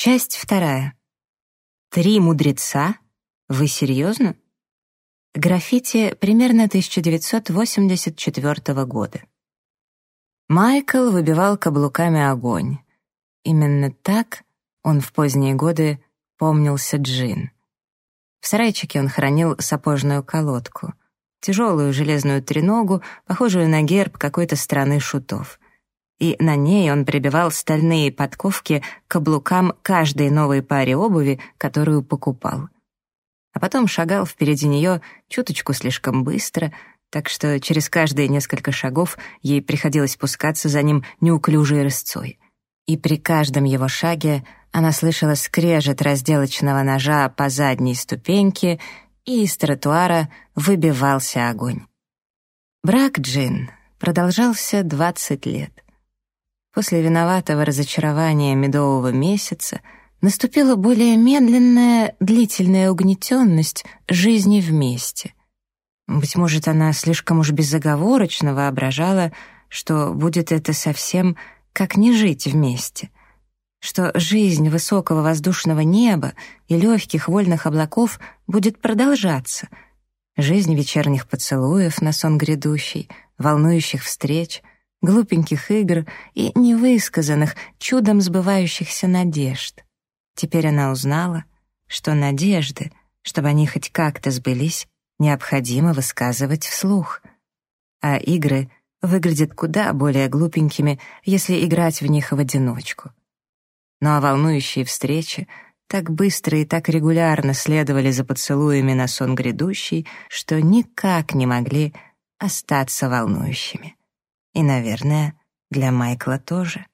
Часть вторая. Три мудреца? Вы серьезно? Граффити примерно 1984 года. Майкл выбивал каблуками огонь. Именно так он в поздние годы помнился Джин. В сарайчике он хранил сапожную колодку, тяжелую железную треногу, похожую на герб какой-то страны шутов — и на ней он прибивал стальные подковки к каблукам каждой новой паре обуви, которую покупал. А потом шагал впереди нее чуточку слишком быстро, так что через каждые несколько шагов ей приходилось спускаться за ним неуклюжей рысцой. И при каждом его шаге она слышала скрежет разделочного ножа по задней ступеньке, и из тротуара выбивался огонь. Брак Джин продолжался двадцать лет — После виноватого разочарования медового месяца наступила более медленная, длительная угнетенность жизни вместе. Быть может, она слишком уж безоговорочно воображала, что будет это совсем как не жить вместе, что жизнь высокого воздушного неба и легких вольных облаков будет продолжаться, жизнь вечерних поцелуев на сон грядущий, волнующих встреч — глупеньких игр и невысказанных, чудом сбывающихся надежд. Теперь она узнала, что надежды, чтобы они хоть как-то сбылись, необходимо высказывать вслух. А игры выглядят куда более глупенькими, если играть в них в одиночку. Ну а волнующие встречи так быстро и так регулярно следовали за поцелуями на сон грядущий, что никак не могли остаться волнующими. И, наверное, для Майкла тоже.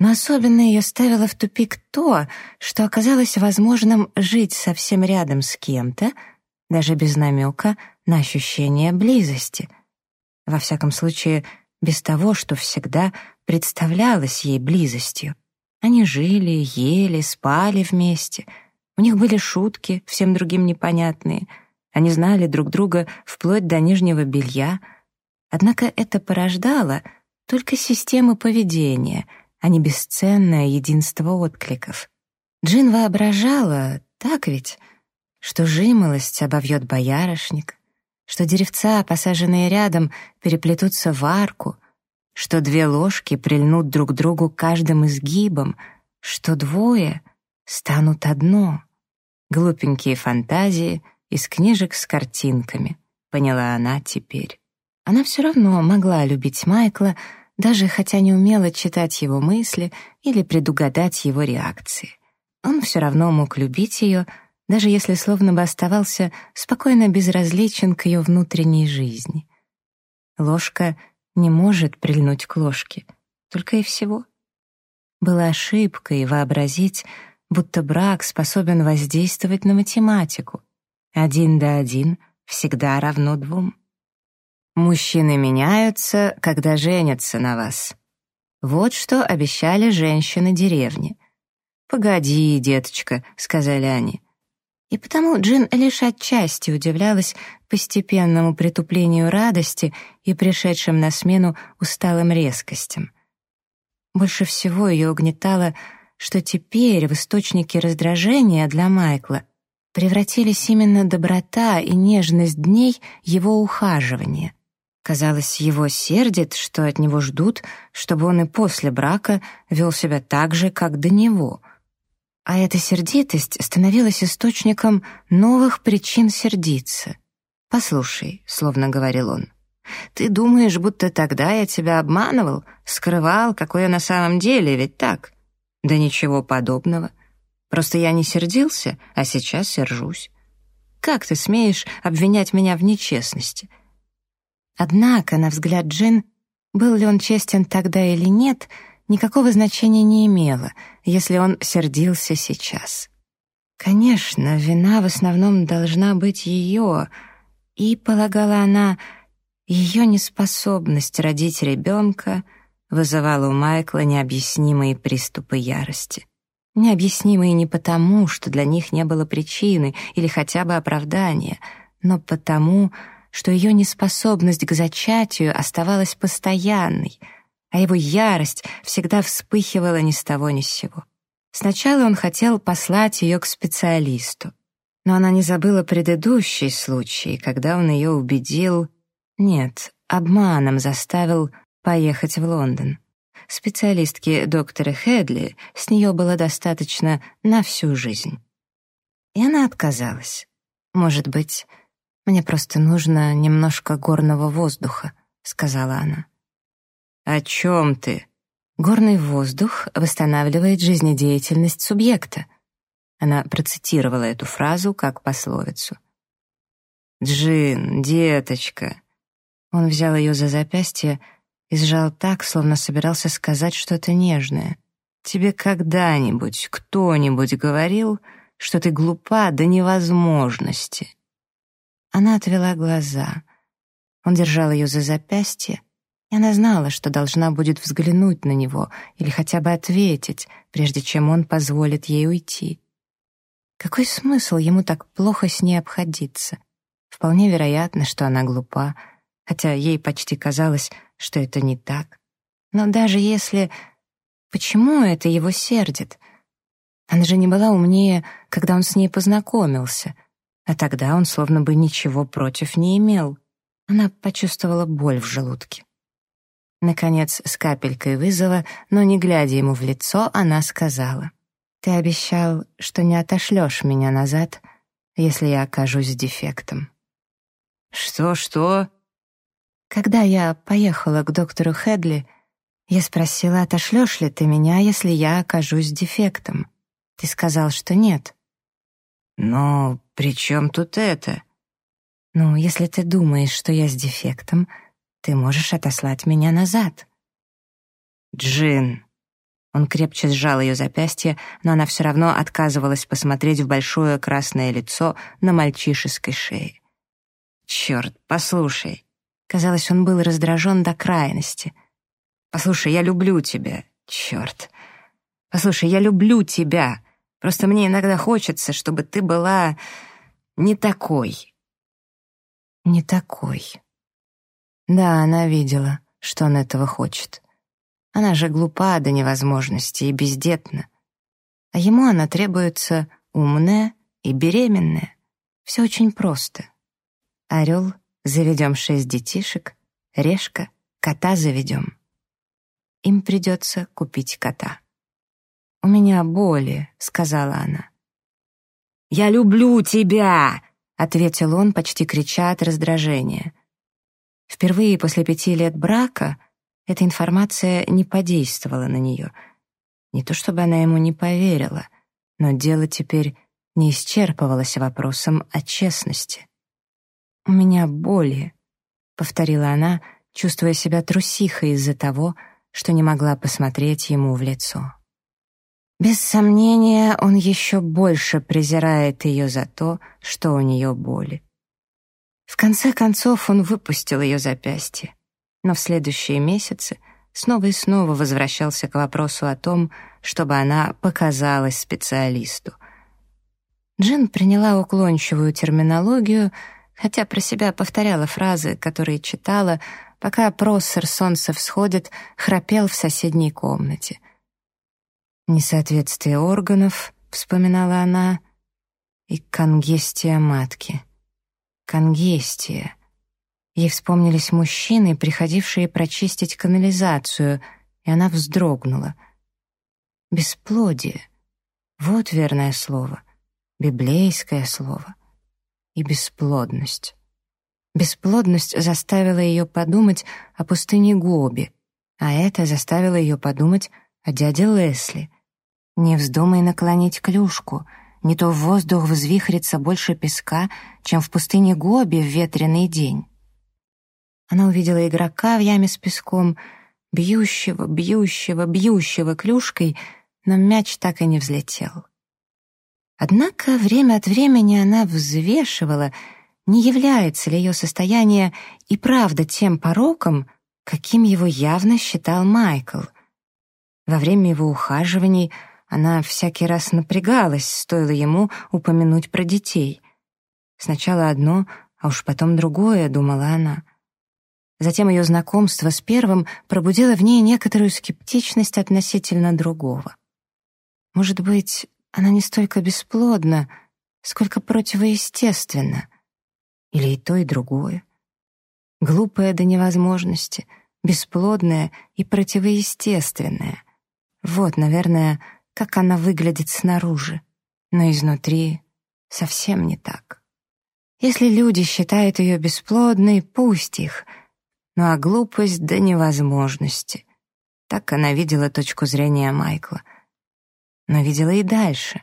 Но особенно ее ставило в тупик то, что оказалось возможным жить совсем рядом с кем-то, даже без намека на ощущение близости. Во всяком случае, без того, что всегда представлялось ей близостью. Они жили, ели, спали вместе. У них были шутки, всем другим непонятные. Они знали друг друга вплоть до нижнего белья — Однако это порождало только систему поведения, а не бесценное единство откликов. Джин воображала, так ведь, что жимолость обовьет боярышник, что деревца, посаженные рядом, переплетутся в арку, что две ложки прильнут друг к другу каждым изгибом, что двое станут одно. Глупенькие фантазии из книжек с картинками, поняла она теперь. Она все равно могла любить Майкла, даже хотя не умела читать его мысли или предугадать его реакции. Он все равно мог любить ее, даже если словно бы оставался спокойно безразличен к ее внутренней жизни. Ложка не может прильнуть к ложке, только и всего. Была ошибкой вообразить, будто брак способен воздействовать на математику. Один до один всегда равно двум. Мужчины меняются, когда женятся на вас. Вот что обещали женщины деревни. «Погоди, деточка», — сказали они. И потому Джин лишь отчасти удивлялась постепенному притуплению радости и пришедшим на смену усталым резкостям. Больше всего ее угнетало, что теперь в источнике раздражения для Майкла превратились именно доброта и нежность дней его ухаживания — Казалось, его сердит, что от него ждут, чтобы он и после брака вел себя так же, как до него. А эта сердитость становилась источником новых причин сердиться. «Послушай», — словно говорил он, — «ты думаешь, будто тогда я тебя обманывал, скрывал, какой я на самом деле, ведь так?» «Да ничего подобного. Просто я не сердился, а сейчас сержусь. Как ты смеешь обвинять меня в нечестности?» Однако, на взгляд Джин, был ли он честен тогда или нет, никакого значения не имело, если он сердился сейчас. Конечно, вина в основном должна быть ее, и, полагала она, ее неспособность родить ребенка вызывала у Майкла необъяснимые приступы ярости. Необъяснимые не потому, что для них не было причины или хотя бы оправдания, но потому, что ее неспособность к зачатию оставалась постоянной, а его ярость всегда вспыхивала ни с того ни с сего. Сначала он хотел послать ее к специалисту, но она не забыла предыдущий случай, когда он ее убедил... Нет, обманом заставил поехать в Лондон. Специалистки доктора Хедли с нее было достаточно на всю жизнь. И она отказалась. «Может быть, мне просто нужно немножко горного воздуха», — сказала она. «О чем ты?» «Горный воздух восстанавливает жизнедеятельность субъекта». Она процитировала эту фразу как пословицу. «Джин, деточка». Он взял ее за запястье и сжал так, словно собирался сказать что-то нежное. «Тебе когда-нибудь кто-нибудь говорил, что ты глупа до невозможности?» Она отвела глаза. Он держал ее за запястье, и она знала, что должна будет взглянуть на него или хотя бы ответить, прежде чем он позволит ей уйти. Какой смысл ему так плохо с ней обходиться? Вполне вероятно, что она глупа, хотя ей почти казалось, что это не так. Но даже если... Почему это его сердит? Она же не была умнее, когда он с ней познакомился, а тогда он словно бы ничего против не имел. Она почувствовала боль в желудке. Наконец, с капелькой вызова, но не глядя ему в лицо, она сказала, «Ты обещал, что не отошлешь меня назад, если я окажусь дефектом». «Что-что?» Когда я поехала к доктору Хедли, я спросила, отошлешь ли ты меня, если я окажусь дефектом. Ты сказал, что нет. Но при чем тут это? Ну, если ты думаешь, что я с дефектом, ты можешь отослать меня назад. Джин. Он крепче сжал ее запястье, но она все равно отказывалась посмотреть в большое красное лицо на мальчишеской шее. «Черт, послушай, Казалось, он был раздражен до крайности. «Послушай, я люблю тебя. Черт. Послушай, я люблю тебя. Просто мне иногда хочется, чтобы ты была не такой». «Не такой». Да, она видела, что он этого хочет. Она же глупа до невозможности и бездетна. А ему она требуется умная и беременная. Все очень просто. Орел Заведем шесть детишек, решка, кота заведем. Им придется купить кота. «У меня боли», — сказала она. «Я люблю тебя!» — ответил он, почти крича от раздражения. Впервые после пяти лет брака эта информация не подействовала на нее. Не то чтобы она ему не поверила, но дело теперь не исчерпывалось вопросом о честности. «У меня боли», — повторила она, чувствуя себя трусихой из-за того, что не могла посмотреть ему в лицо. Без сомнения, он еще больше презирает ее за то, что у нее боли. В конце концов, он выпустил ее запястье, но в следующие месяцы снова и снова возвращался к вопросу о том, чтобы она показалась специалисту. Джин приняла уклончивую терминологию — хотя про себя повторяла фразы, которые читала, пока проссер «Солнце всходит» храпел в соседней комнате. «Несоответствие органов», — вспоминала она, — «и конгестия матки». Конгестия. Ей вспомнились мужчины, приходившие прочистить канализацию, и она вздрогнула. Бесплодие. Вот верное слово. Библейское слово и бесплодность. Бесплодность заставила ее подумать о пустыне Гоби, а это заставило ее подумать о дяде Лесли. Не вздумай наклонить клюшку, не то в воздух взвихрится больше песка, чем в пустыне Гоби в ветреный день. Она увидела игрока в яме с песком, бьющего, бьющего, бьющего клюшкой, но мяч так и не взлетел. Однако время от времени она взвешивала, не является ли ее состояние и правда тем пороком, каким его явно считал Майкл. Во время его ухаживаний она всякий раз напрягалась, стоило ему упомянуть про детей. Сначала одно, а уж потом другое, думала она. Затем ее знакомство с первым пробудило в ней некоторую скептичность относительно другого. Может быть, она не столько бесплодна, сколько противоестественна. Или и то, и другое. Глупая до невозможности, бесплодная и противоестественная. Вот, наверное, как она выглядит снаружи, но изнутри совсем не так. Если люди считают ее бесплодной, пусть их, ну а глупость до невозможности. Так она видела точку зрения Майкла. Но видела и дальше.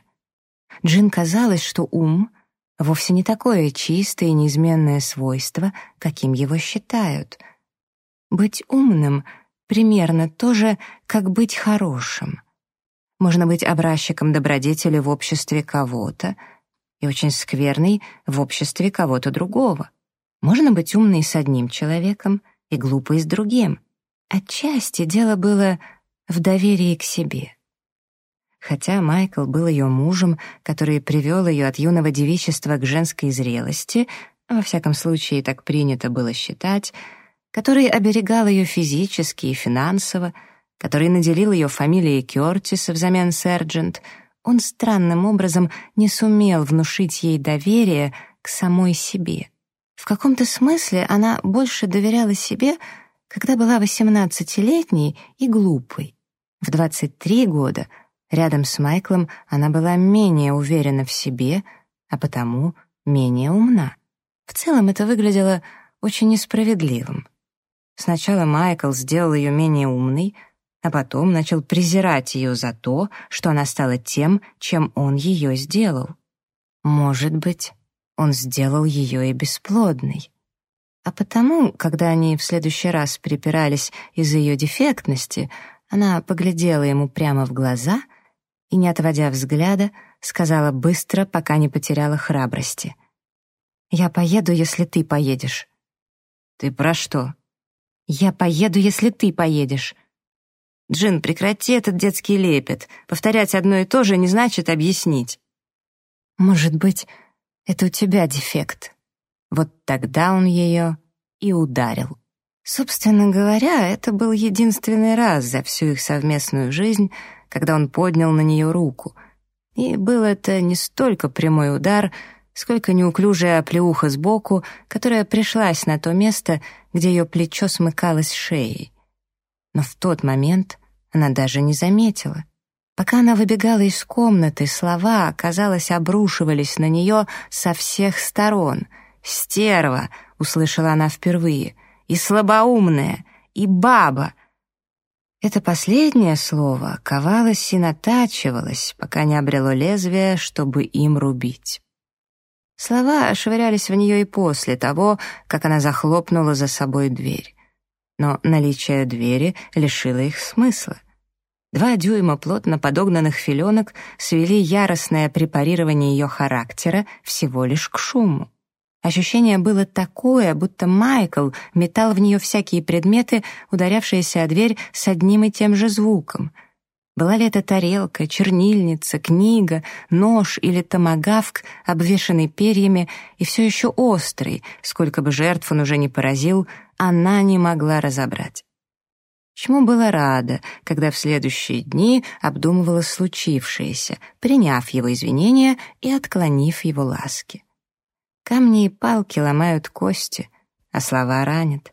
Джин казалось, что ум — вовсе не такое чистое и неизменное свойство, каким его считают. Быть умным — примерно то же, как быть хорошим — можно быть образчиком добродетели в обществе кого-то и очень скверный в обществе кого-то другого. Можно быть умной с одним человеком и глупой с другим. Отчасти дело было в доверии к себе. Хотя Майкл был ее мужем, который привел ее от юного девичества к женской зрелости, во всяком случае так принято было считать, который оберегал ее физически и финансово, который наделил ее фамилией Кёртис взамен Серджент, он странным образом не сумел внушить ей доверие к самой себе. В каком-то смысле она больше доверяла себе, когда была восемнадцатилетней и глупой. В 23 года рядом с Майклом она была менее уверена в себе, а потому менее умна. В целом это выглядело очень несправедливым. Сначала Майкл сделал ее менее умной — а потом начал презирать ее за то, что она стала тем, чем он ее сделал. Может быть, он сделал ее и бесплодной. А потому, когда они в следующий раз припирались из-за ее дефектности, она поглядела ему прямо в глаза и, не отводя взгляда, сказала быстро, пока не потеряла храбрости. «Я поеду, если ты поедешь». «Ты про что?» «Я поеду, если ты поедешь», «Джин, прекрати этот детский лепет. Повторять одно и то же не значит объяснить». «Может быть, это у тебя дефект». Вот тогда он ее и ударил. Собственно говоря, это был единственный раз за всю их совместную жизнь, когда он поднял на нее руку. И был это не столько прямой удар, сколько неуклюжая оплеуха сбоку, которая пришлась на то место, где ее плечо смыкалось шеей. Но в тот момент она даже не заметила. Пока она выбегала из комнаты, слова, казалось, обрушивались на нее со всех сторон. «Стерва!» — услышала она впервые. «И слабоумная! И баба!» Это последнее слово ковалось и натачивалось, пока не обрело лезвие, чтобы им рубить. Слова швырялись в нее и после того, как она захлопнула за собой дверь но наличие двери лишило их смысла. Два дюйма плотно подогнанных филенок свели яростное препарирование ее характера всего лишь к шуму. Ощущение было такое, будто Майкл метал в нее всякие предметы, ударявшиеся о дверь с одним и тем же звуком — была ли это тарелка, чернильница, книга, нож или томагавк, обвешанный перьями и все еще острый, сколько бы жертв он уже не поразил, она не могла разобрать. Чему была рада, когда в следующие дни обдумывала случившееся, приняв его извинения и отклонив его ласки. Камни и палки ломают кости, а слова ранят.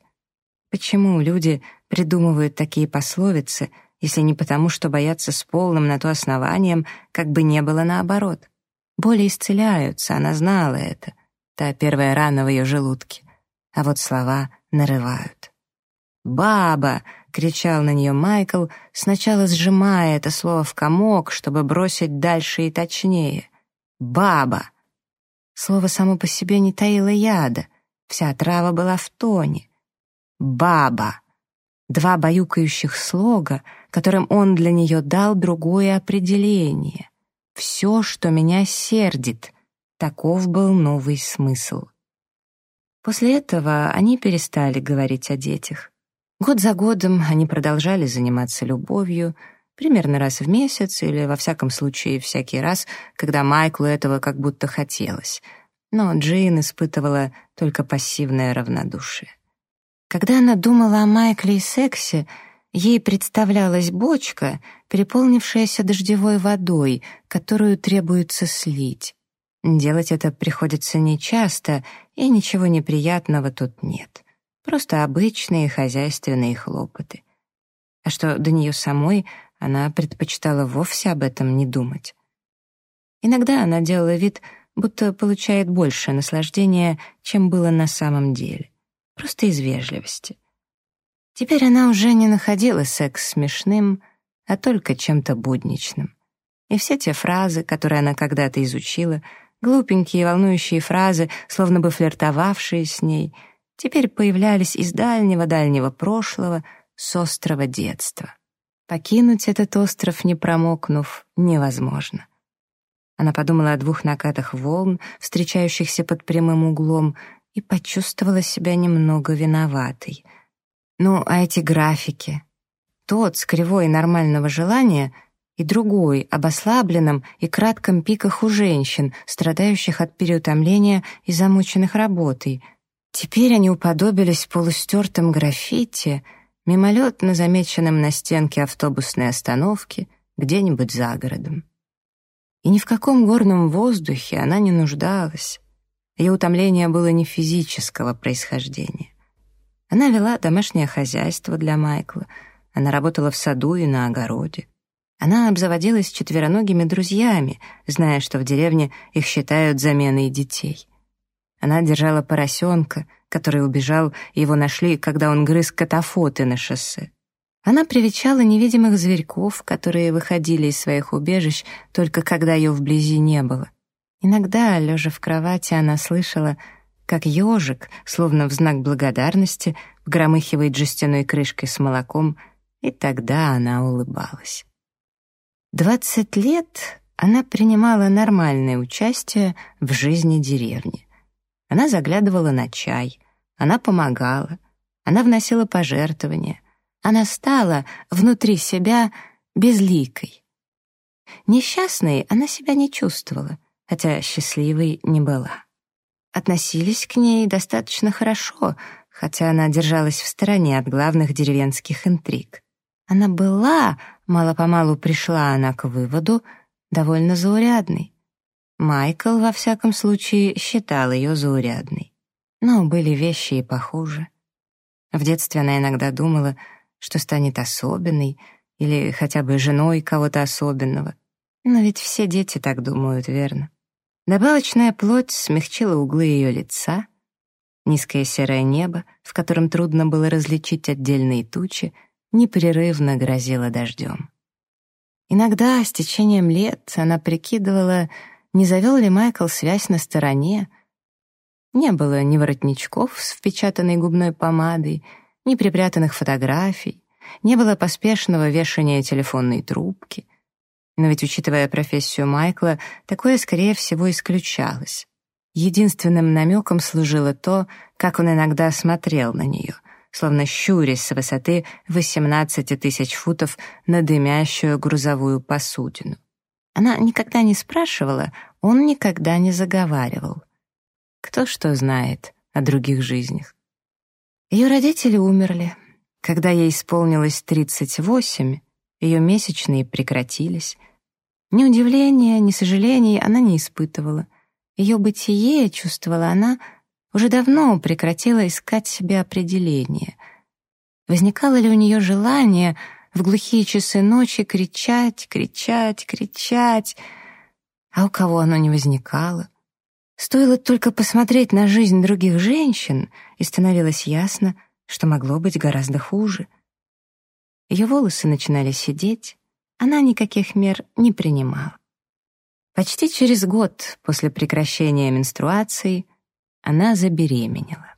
Почему люди придумывают такие пословицы — если не потому, что боятся с полным на то основанием, как бы не было наоборот. Боли исцеляются, она знала это. Та первая рана в ее желудке. А вот слова нарывают. «Баба!» — кричал на нее Майкл, сначала сжимая это слово в комок, чтобы бросить дальше и точнее. «Баба!» Слово само по себе не таило яда, вся трава была в тоне. «Баба!» Два баюкающих слога, которым он для нее дал другое определение. «Все, что меня сердит», таков был новый смысл. После этого они перестали говорить о детях. Год за годом они продолжали заниматься любовью, примерно раз в месяц или, во всяком случае, всякий раз, когда Майклу этого как будто хотелось. Но Джейн испытывала только пассивное равнодушие. Когда она думала о Майкле и сексе, Ей представлялась бочка, переполнившаяся дождевой водой, которую требуется слить. Делать это приходится нечасто, и ничего неприятного тут нет. Просто обычные хозяйственные хлопоты. А что до нее самой, она предпочитала вовсе об этом не думать. Иногда она делала вид, будто получает больше наслаждения, чем было на самом деле. Просто из вежливости. Теперь она уже не находила секс смешным, а только чем-то будничным. И все те фразы, которые она когда-то изучила, глупенькие волнующие фразы, словно бы флиртовавшие с ней, теперь появлялись из дальнего-дальнего прошлого, с острова детства. Покинуть этот остров, не промокнув, невозможно. Она подумала о двух накатах волн, встречающихся под прямым углом, и почувствовала себя немного виноватой. Ну, а эти графики? Тот с кривой нормального желания и другой об ослабленном и кратком пиках у женщин, страдающих от переутомления и замученных работой. Теперь они уподобились полустертым граффити, мимолетно замеченным на стенке автобусной остановки где-нибудь за городом. И ни в каком горном воздухе она не нуждалась. Ее утомление было не физического происхождения. Она вела домашнее хозяйство для Майкла, она работала в саду и на огороде. Она обзаводилась четвероногими друзьями, зная, что в деревне их считают заменой детей. Она держала поросенка, который убежал, и его нашли, когда он грыз катафоты на шоссе. Она привечала невидимых зверьков, которые выходили из своих убежищ только когда ее вблизи не было. Иногда, лежа в кровати, она слышала, как ежик, словно в знак благодарности, громыхивает жестяной крышкой с молоком, и тогда она улыбалась. Двадцать лет она принимала нормальное участие в жизни деревни. Она заглядывала на чай, она помогала, она вносила пожертвования, она стала внутри себя безликой. Несчастной она себя не чувствовала, хотя счастливой не была. Относились к ней достаточно хорошо, хотя она держалась в стороне от главных деревенских интриг. Она была, мало-помалу пришла она к выводу, довольно заурядной. Майкл, во всяком случае, считал ее заурядной. Но были вещи и похуже. В детстве она иногда думала, что станет особенной или хотя бы женой кого-то особенного. Но ведь все дети так думают, верно? Добавочная плоть смягчила углы ее лица, низкое серое небо, в котором трудно было различить отдельные тучи, непрерывно грозило дождем. Иногда, с течением лет, она прикидывала, не завел ли Майкл связь на стороне. Не было ни воротничков с впечатанной губной помадой, ни припрятанных фотографий, не было поспешного вешания телефонной трубки. Но ведь, учитывая профессию Майкла, такое, скорее всего, исключалось. Единственным намеком служило то, как он иногда смотрел на нее, словно щурясь с высоты 18 тысяч футов на дымящую грузовую посудину. Она никогда не спрашивала, он никогда не заговаривал. Кто что знает о других жизнях? Ее родители умерли. Когда ей исполнилось 38, ее месячные прекратились. Ни удивления, ни сожалений она не испытывала. Ее бытие, чувствовала она, уже давно прекратила искать себе определение. Возникало ли у нее желание в глухие часы ночи кричать, кричать, кричать, а у кого оно не возникало? Стоило только посмотреть на жизнь других женщин, и становилось ясно, что могло быть гораздо хуже. Ее волосы начинали сидеть, она никаких мер не принимала. Почти через год после прекращения менструации она забеременела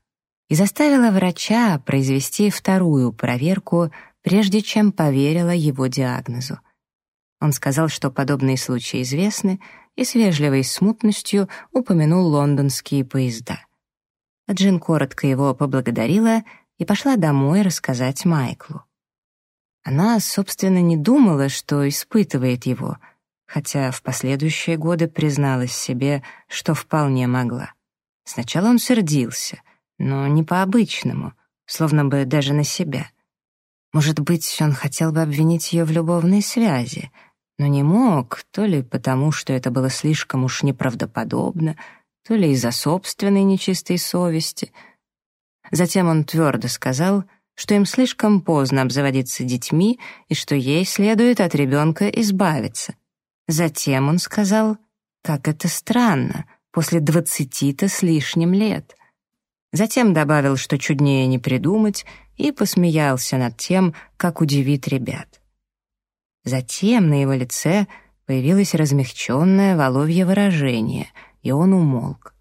и заставила врача произвести вторую проверку, прежде чем поверила его диагнозу. Он сказал, что подобные случаи известны, и с вежливой смутностью упомянул лондонские поезда. Джин коротко его поблагодарила и пошла домой рассказать Майклу. Она, собственно, не думала, что испытывает его, хотя в последующие годы призналась себе, что вполне могла. Сначала он сердился, но не по-обычному, словно бы даже на себя. Может быть, он хотел бы обвинить ее в любовной связи, но не мог, то ли потому, что это было слишком уж неправдоподобно, то ли из-за собственной нечистой совести. Затем он твердо сказал, что им слишком поздно обзаводиться детьми и что ей следует от ребенка избавиться. Затем он сказал, как это странно, после двадцати-то с лишним лет. Затем добавил, что чуднее не придумать, и посмеялся над тем, как удивит ребят. Затем на его лице появилось размягченное воловье выражение, и он умолк.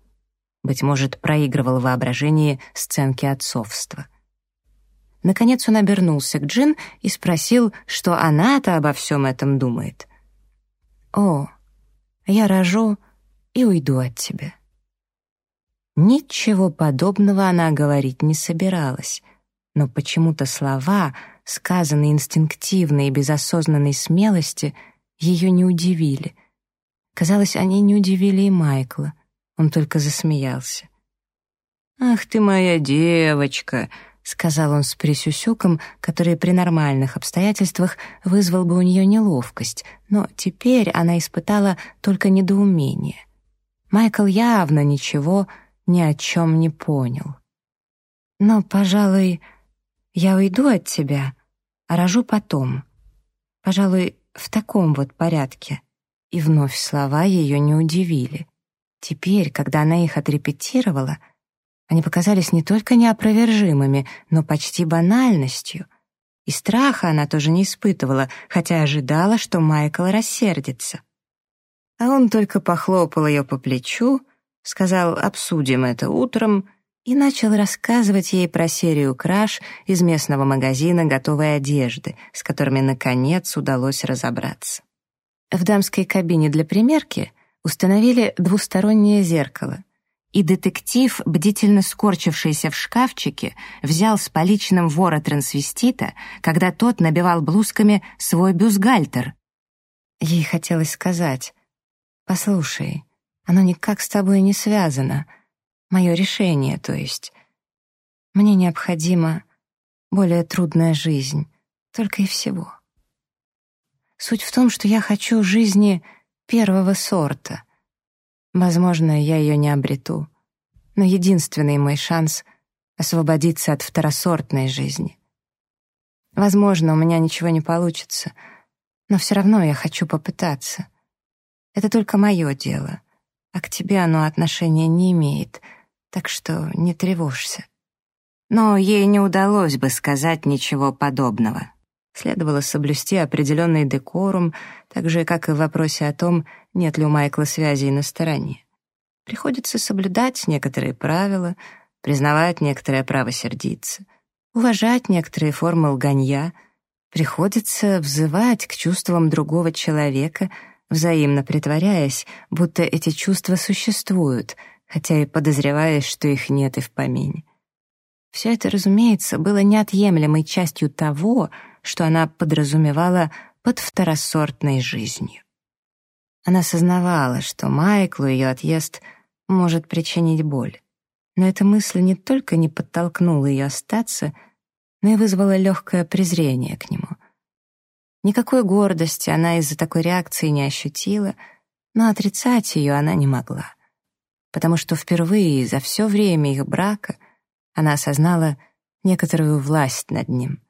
Быть может, проигрывал воображение сценки отцовства. Наконец он обернулся к Джин и спросил, что она-то обо всем этом думает. «О, я рожу и уйду от тебя». Ничего подобного она говорить не собиралась — но почему-то слова, сказанные инстинктивно и без осознанной смелости, ее не удивили. Казалось, они не удивили и Майкла. Он только засмеялся. «Ах ты моя девочка!» — сказал он с присюсюком, который при нормальных обстоятельствах вызвал бы у нее неловкость, но теперь она испытала только недоумение. Майкл явно ничего ни о чем не понял. Но, пожалуй, я уйду от тебя, а рожу потом. Пожалуй, в таком вот порядке. И вновь слова ее не удивили. Теперь, когда она их отрепетировала, они показались не только неопровержимыми, но почти банальностью. И страха она тоже не испытывала, хотя ожидала, что Майкл рассердится. А он только похлопал ее по плечу, сказал «обсудим это утром», и начал рассказывать ей про серию краж из местного магазина готовой одежды, с которыми, наконец, удалось разобраться. В дамской кабине для примерки установили двустороннее зеркало, и детектив, бдительно скорчившийся в шкафчике, взял с поличным вора трансвестита, когда тот набивал блузками свой бюстгальтер. Ей хотелось сказать, «Послушай, оно никак с тобой не связано», Мое решение, то есть. Мне необходима более трудная жизнь, только и всего. Суть в том, что я хочу жизни первого сорта. Возможно, я ее не обрету, но единственный мой шанс — освободиться от второсортной жизни. Возможно, у меня ничего не получится, но все равно я хочу попытаться. Это только мое дело, а к тебе оно отношения не имеет — так что не тревожься. Но ей не удалось бы сказать ничего подобного. Следовало соблюсти определенный декорум, так же, как и в вопросе о том, нет ли у Майкла связей на стороне. Приходится соблюдать некоторые правила, признавать некоторое право сердиться, уважать некоторые формы лганья, приходится взывать к чувствам другого человека, взаимно притворяясь, будто эти чувства существуют — хотя и подозреваешь, что их нет и в помине. Все это, разумеется, было неотъемлемой частью того, что она подразумевала под второсортной жизнью. Она сознавала, что Майклу ее отъезд может причинить боль. Но эта мысль не только не подтолкнула ее остаться, но и вызвала легкое презрение к нему. Никакой гордости она из-за такой реакции не ощутила, но отрицать ее она не могла потому что впервые за все время их брака она осознала некоторую власть над ним.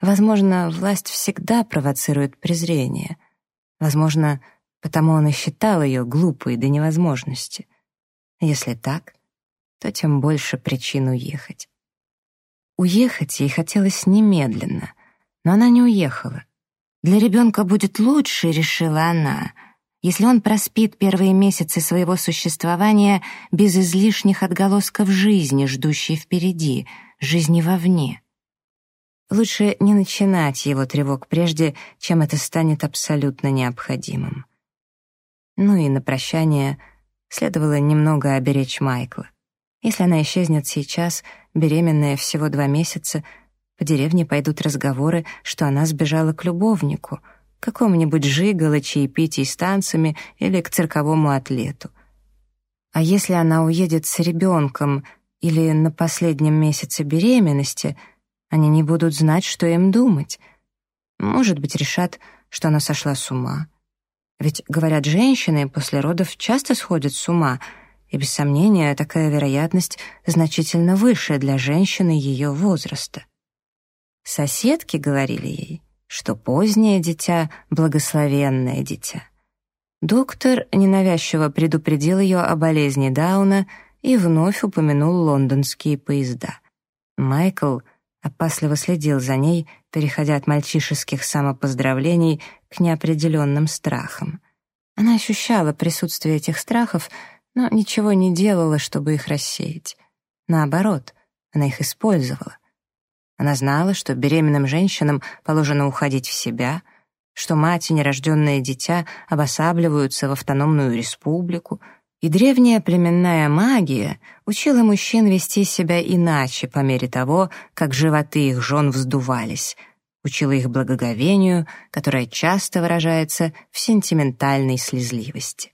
Возможно, власть всегда провоцирует презрение. Возможно, потому он и считал ее глупой до невозможности. Если так, то тем больше причин уехать. Уехать ей хотелось немедленно, но она не уехала. Для ребенка будет лучше, решила она — если он проспит первые месяцы своего существования без излишних отголосков жизни, ждущей впереди, жизни вовне. Лучше не начинать его тревог прежде, чем это станет абсолютно необходимым. Ну и на прощание следовало немного оберечь Майкла. Если она исчезнет сейчас, беременная всего два месяца, по деревне пойдут разговоры, что она сбежала к любовнику — какому-нибудь жиголо, чаепитий с танцами или к цирковому атлету. А если она уедет с ребенком или на последнем месяце беременности, Они не будут знать, что им думать. Может быть, решат, что она сошла с ума. Ведь, говорят, женщины после родов часто сходят с ума, и, без сомнения, такая вероятность значительно выше для женщины ее возраста. Соседки говорили ей, что позднее дитя — благословенное дитя. Доктор ненавязчиво предупредил ее о болезни Дауна и вновь упомянул лондонские поезда. Майкл опасливо следил за ней, переходя от мальчишеских самопоздравлений к неопределенным страхам. Она ощущала присутствие этих страхов, но ничего не делала, чтобы их рассеять. Наоборот, она их использовала. Она знала, что беременным женщинам положено уходить в себя, что мать и нерожденное дитя обосабливаются в автономную республику, и древняя племенная магия учила мужчин вести себя иначе по мере того, как животы их жен вздувались, учила их благоговению, которое часто выражается в сентиментальной слезливости.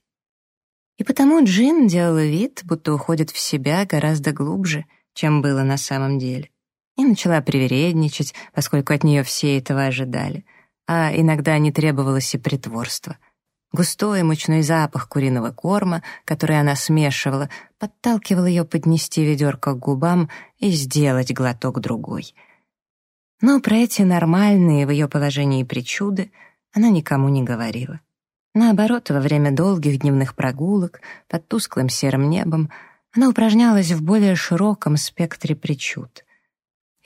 И потому Джин делала вид, будто уходит в себя гораздо глубже, чем было на самом деле, и начала привередничать, поскольку от нее все этого ожидали — а иногда не требовалось и притворства. Густой мучной запах куриного корма, который она смешивала, подталкивал ее поднести ведерко к губам и сделать глоток другой. Но про эти нормальные в ее положении причуды она никому не говорила. Наоборот, во время долгих дневных прогулок под тусклым серым небом она упражнялась в более широком спектре причуд.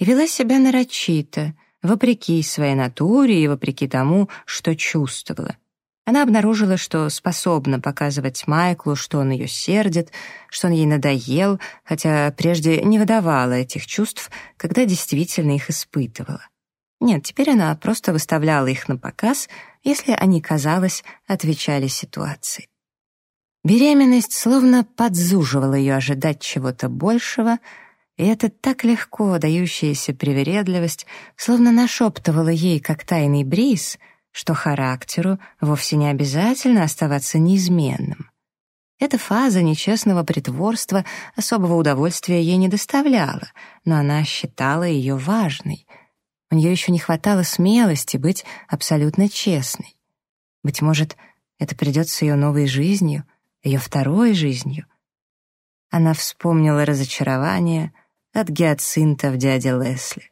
И вела себя нарочито, вопреки своей натуре и вопреки тому, что чувствовала. Она обнаружила, что способна показывать Майклу, что он ее сердит, что он ей надоел, хотя прежде не выдавала этих чувств, когда действительно их испытывала. Нет, теперь она просто выставляла их на показ, если они, казалось, отвечали ситуации. Беременность словно подзуживала ее ожидать чего-то большего — и эта так легко дающаяся привередливость словно нашептывала ей, как тайный бриз, что характеру вовсе не обязательно оставаться неизменным. Эта фаза нечестного притворства особого удовольствия ей не доставляла, но она считала ее важной. У нее еще не хватало смелости быть абсолютно честной. Быть может, это придет с ее новой жизнью, ее второй жизнью. Она вспомнила разочарование, от гиацинта в дяде Лесли.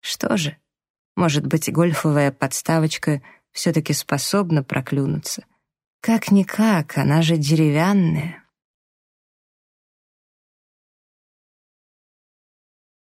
Что же, может быть, гольфовая подставочка все-таки способна проклюнуться. Как-никак, она же деревянная.